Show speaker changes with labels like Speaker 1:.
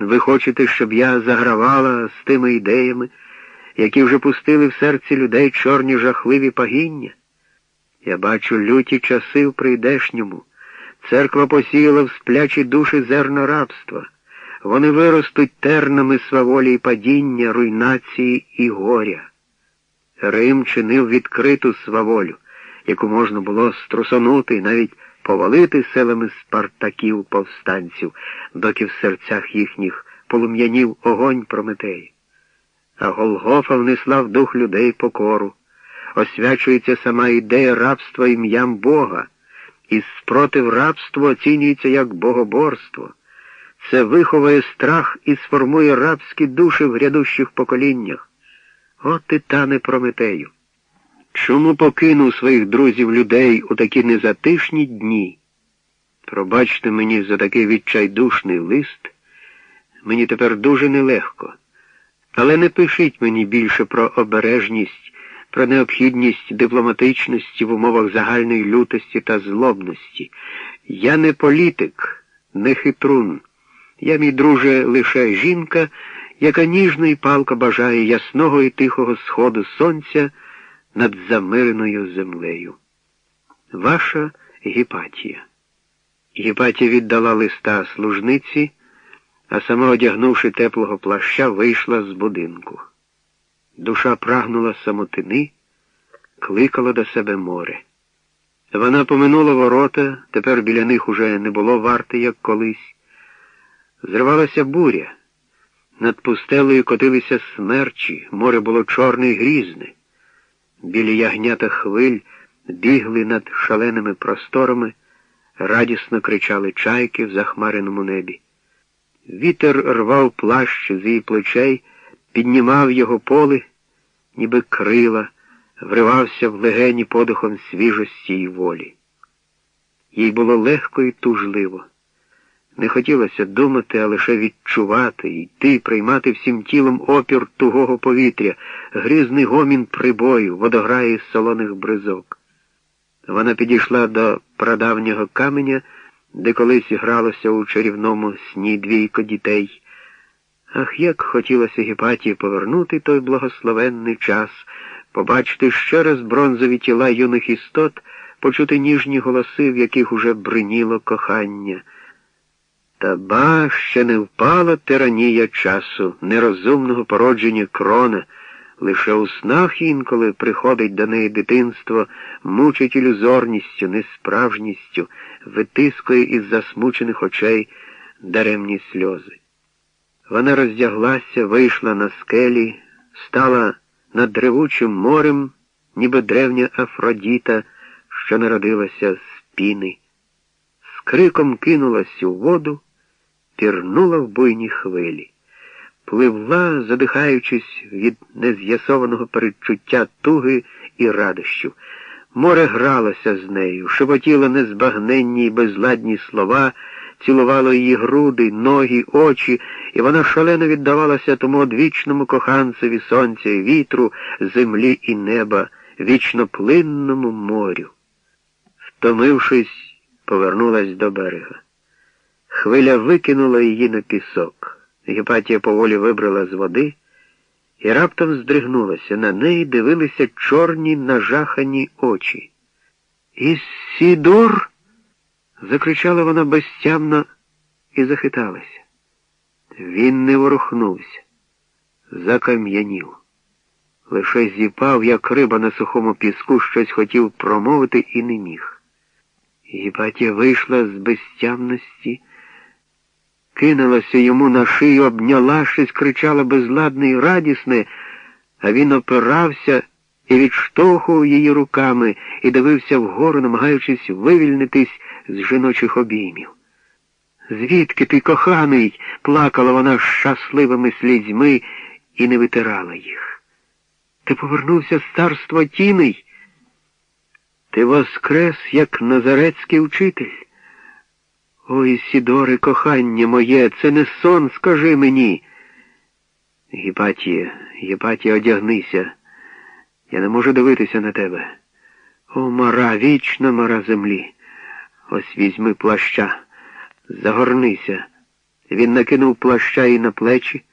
Speaker 1: Ви хочете, щоб я загравала з тими ідеями, які вже пустили в серці людей чорні жахливі пагіння? Я бачу люті часи в прийдешньому. Церква посіяла в сплячі душі зерно рабства. Вони виростуть тернами сваволі і падіння, руйнації і горя. Рим чинив відкриту сваволю, яку можна було струсонути і навіть повалити селами спартаків повстанців, доки в серцях їхніх полум'янів огонь Прометей. А Голгофа внесла в дух людей покору, освячується сама ідея рабства ім'ям Бога, і спротив рабства оцінюється як богоборство. Це виховує страх і сформує рабські душі в грядущих поколіннях. О, титане Прометею! Чому покинув своїх друзів людей у такі незатишні дні? Пробачте мені за такий відчайдушний лист. Мені тепер дуже нелегко. Але не пишіть мені більше про обережність, про необхідність дипломатичності в умовах загальної лютості та злобності. Я не політик, не хитрун. Я, мій друже, лише жінка, яка ніжно і палко бажає ясного і тихого сходу сонця над замиреною землею. Ваша Гіпатія. Гіпатія віддала листа служниці, а сама, одягнувши теплого плаща, вийшла з будинку. Душа прагнула самотини, кликала до себе море. Вона поминула ворота, тепер біля них уже не було варти, як колись. Зривалася буря. Над пустелею котилися смерчі, море було чорне і грізне. Білі ягнята хвиль бігли над шаленими просторами, радісно кричали чайки в захмареному небі. Вітер рвав плащ з її плечей, піднімав його поли, ніби крила, вривався в легені подихом свіжості й волі. Їй було легко і тужливо. Не хотілося думати, а лише відчувати, йти, приймати всім тілом опір тугого повітря, грізний гомін прибою, водограї з солоних бризок. Вона підійшла до прадавнього каменя, де колись гралося у чарівному сні двійко дітей. Ах, як хотілося Гіпатії повернути той благословенний час, побачити ще раз бронзові тіла юних істот, почути ніжні голоси, в яких уже бриніло кохання. Та ба ще не впала тиранія часу, нерозумного породження крона. Лише у снах інколи приходить до неї дитинство, мучить ілюзорністю, несправжністю, витискує із засмучених очей даремні сльози. Вона роздяглася, вийшла на скелі, стала над древучим морем, ніби древня Афродіта, що народилася з піни, з криком кинулась у воду пірнула в буйні хвилі, пливла, задихаючись від нез'ясованого передчуття туги і радощів. Море гралося з нею, шепотіло незбагненні й безладні слова, цілувало її груди, ноги, очі, і вона шалено віддавалася тому одвічному коханцеві сонця і вітру, землі і неба, вічноплинному морю. Втомившись, повернулась до берега. Хвиля викинула її на пісок. Гепатія поволі вибрала з води і раптом здригнулася. На неї дивилися чорні нажахані очі. Ісідор. закричала вона безтямно і захиталася. Він не ворухнувся, закам'янів. Лише зіпав, як риба на сухому піску, щось хотів промовити і не міг. Гіпатія вийшла з безтямності кинулася йому на шию, обняла щось, кричала безладне і радісне, а він опирався і відштовхував її руками і дивився вгору, намагаючись вивільнитись з жіночих обіймів. Звідки ти, коханий? плакала вона щасливими слізьми і не витирала їх. Ти повернувся з царства тіней. Ти воскрес, як назарецький учитель. Ой, Сідоре, кохання моє, це не сон, скажи мені. Гіпатія, Гіпатія, одягнися. Я не можу дивитися на тебе. О, мара, вічна мара землі. Ось візьми плаща, загорнися. Він накинув плаща і на плечі,